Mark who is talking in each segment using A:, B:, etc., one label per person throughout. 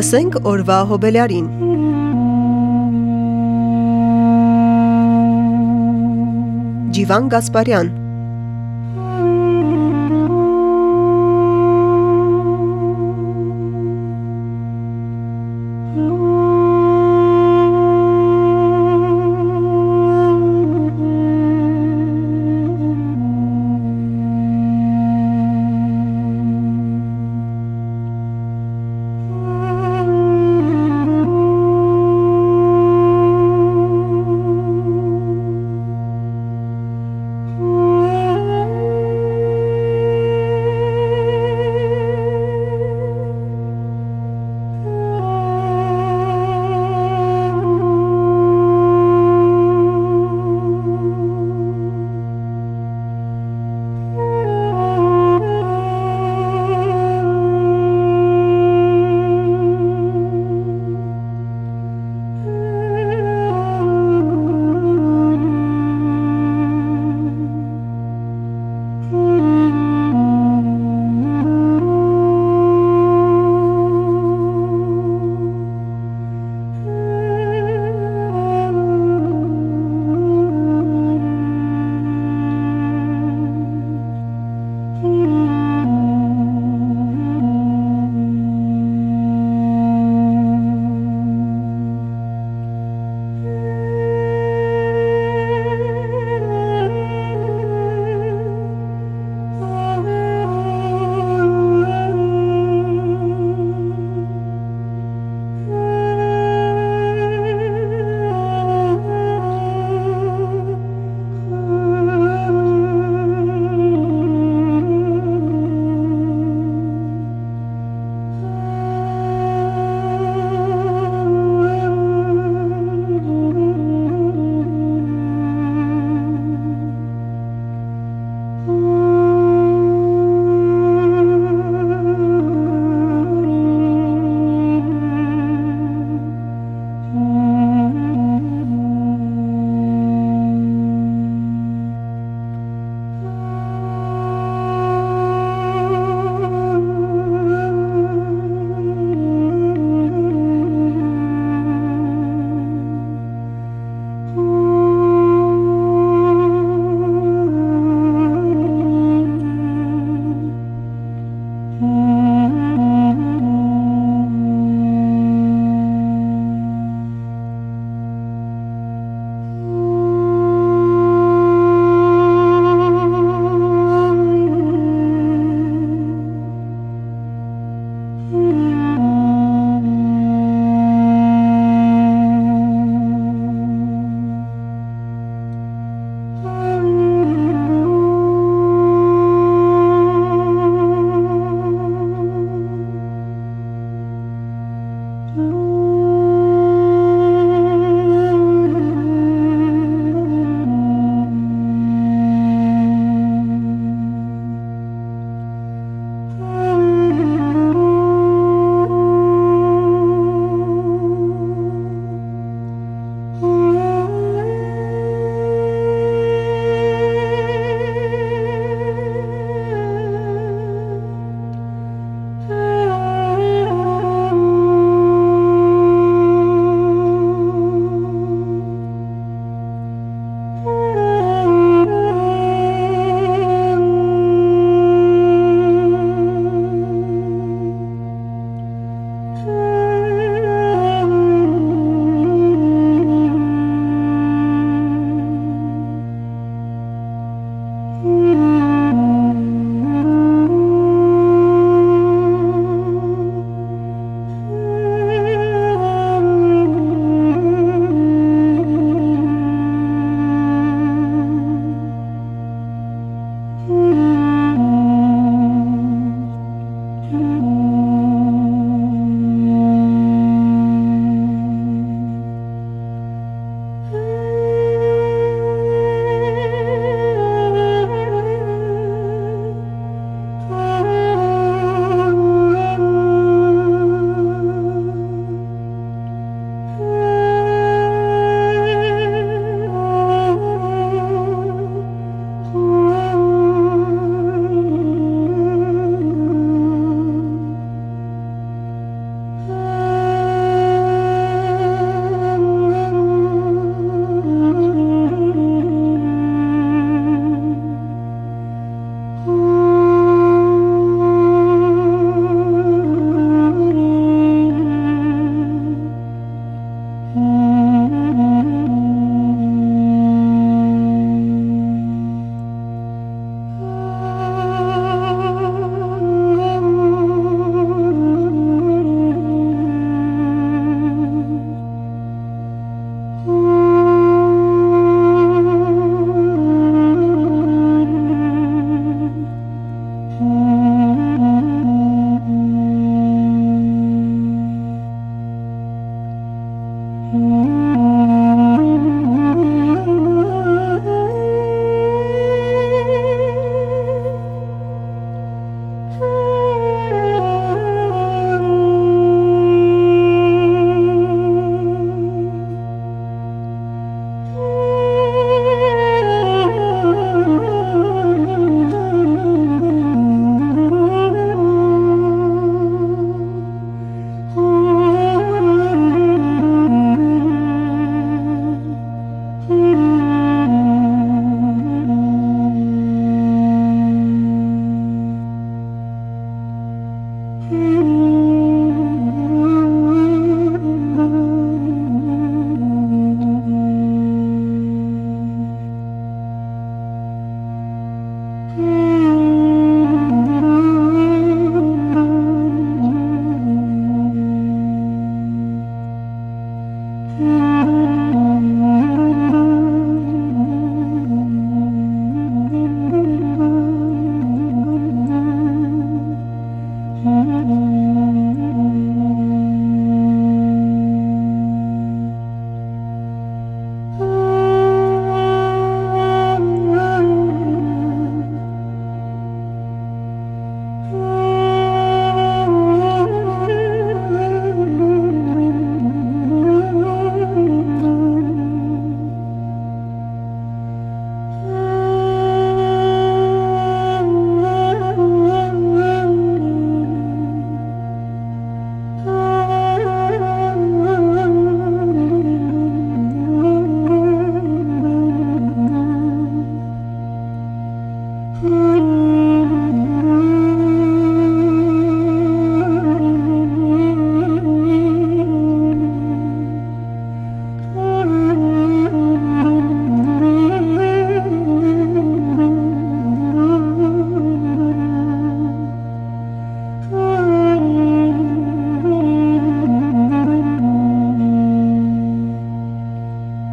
A: Լսենք օրվա հոբելյարին Ջիվան Գասպարյան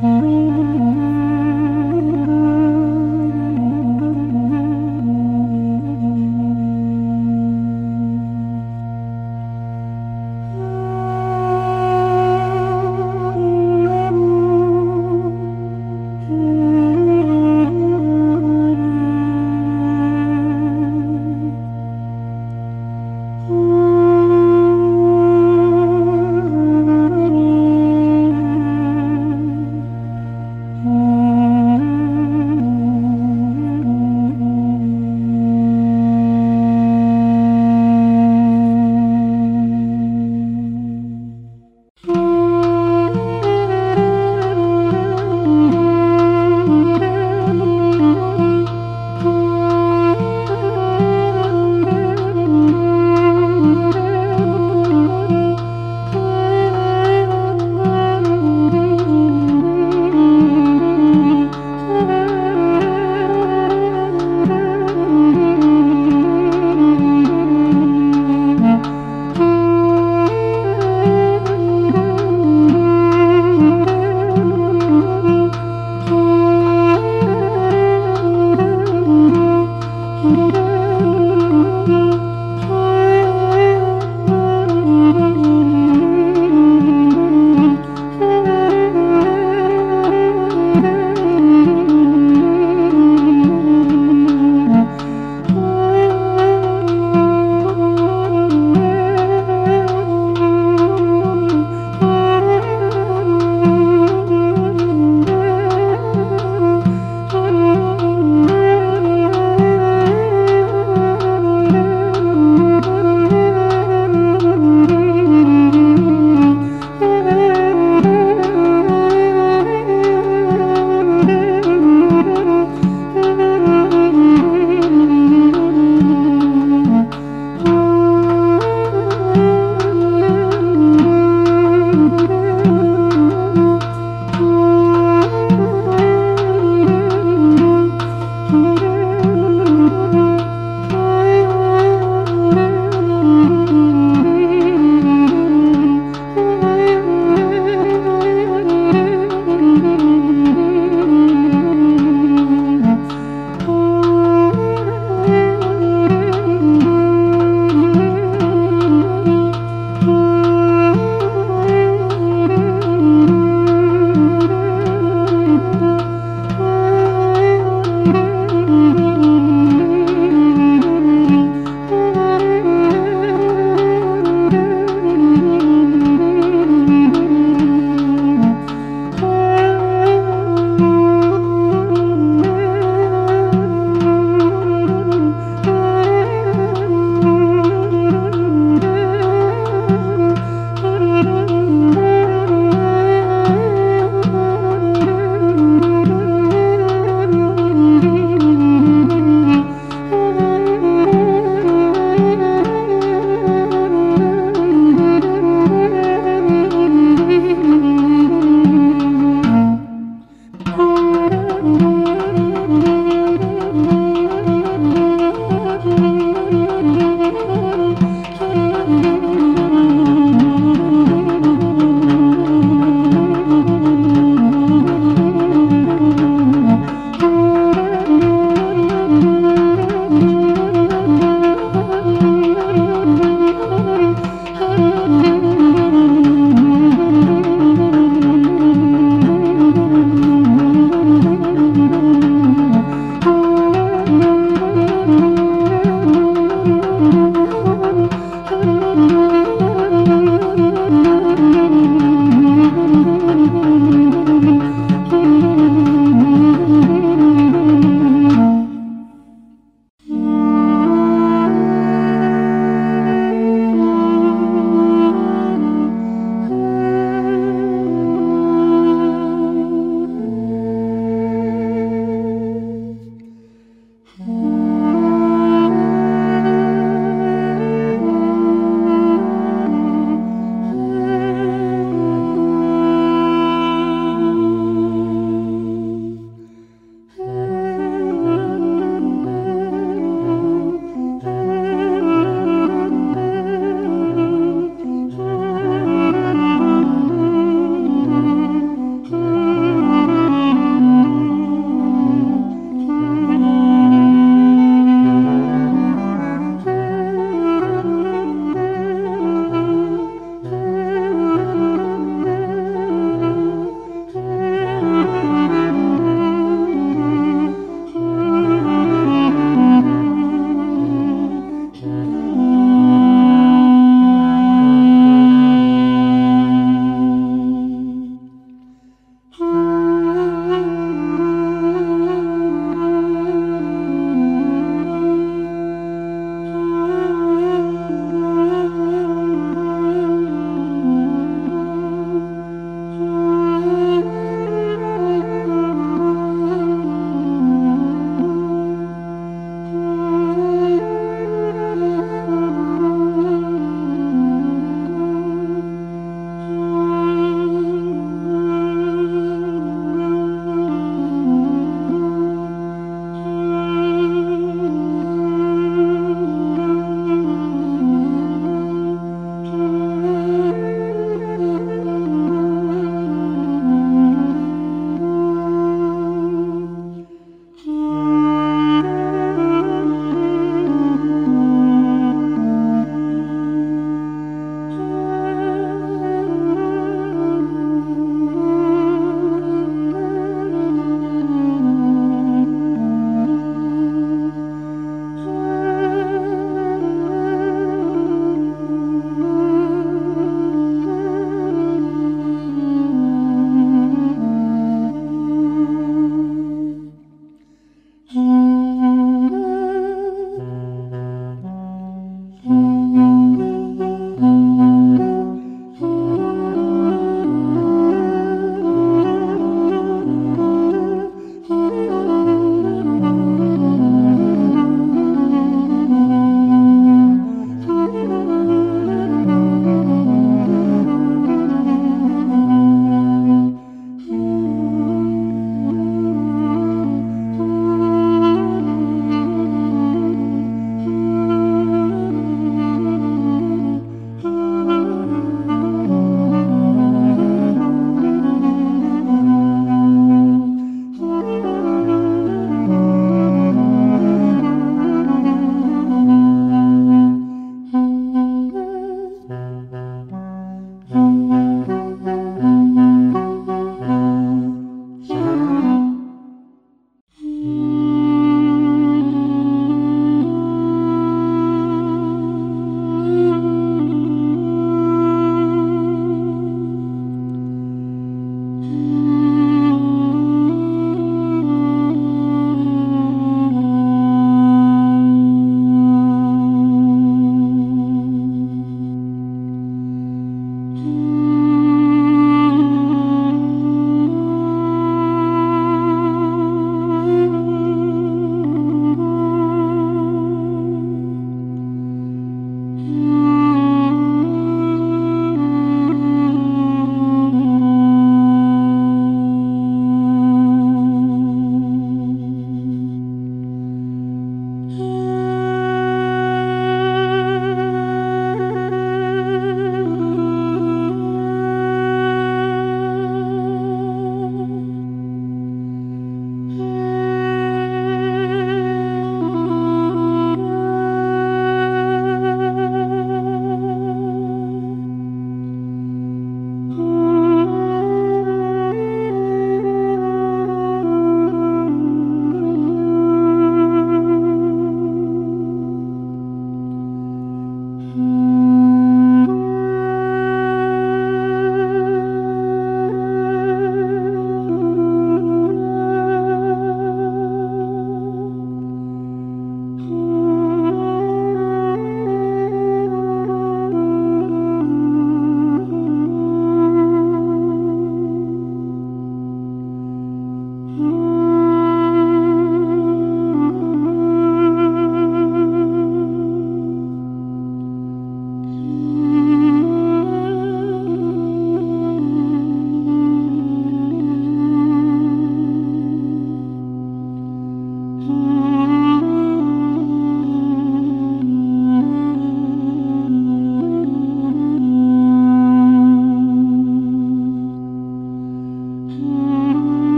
B: Mm-hmm.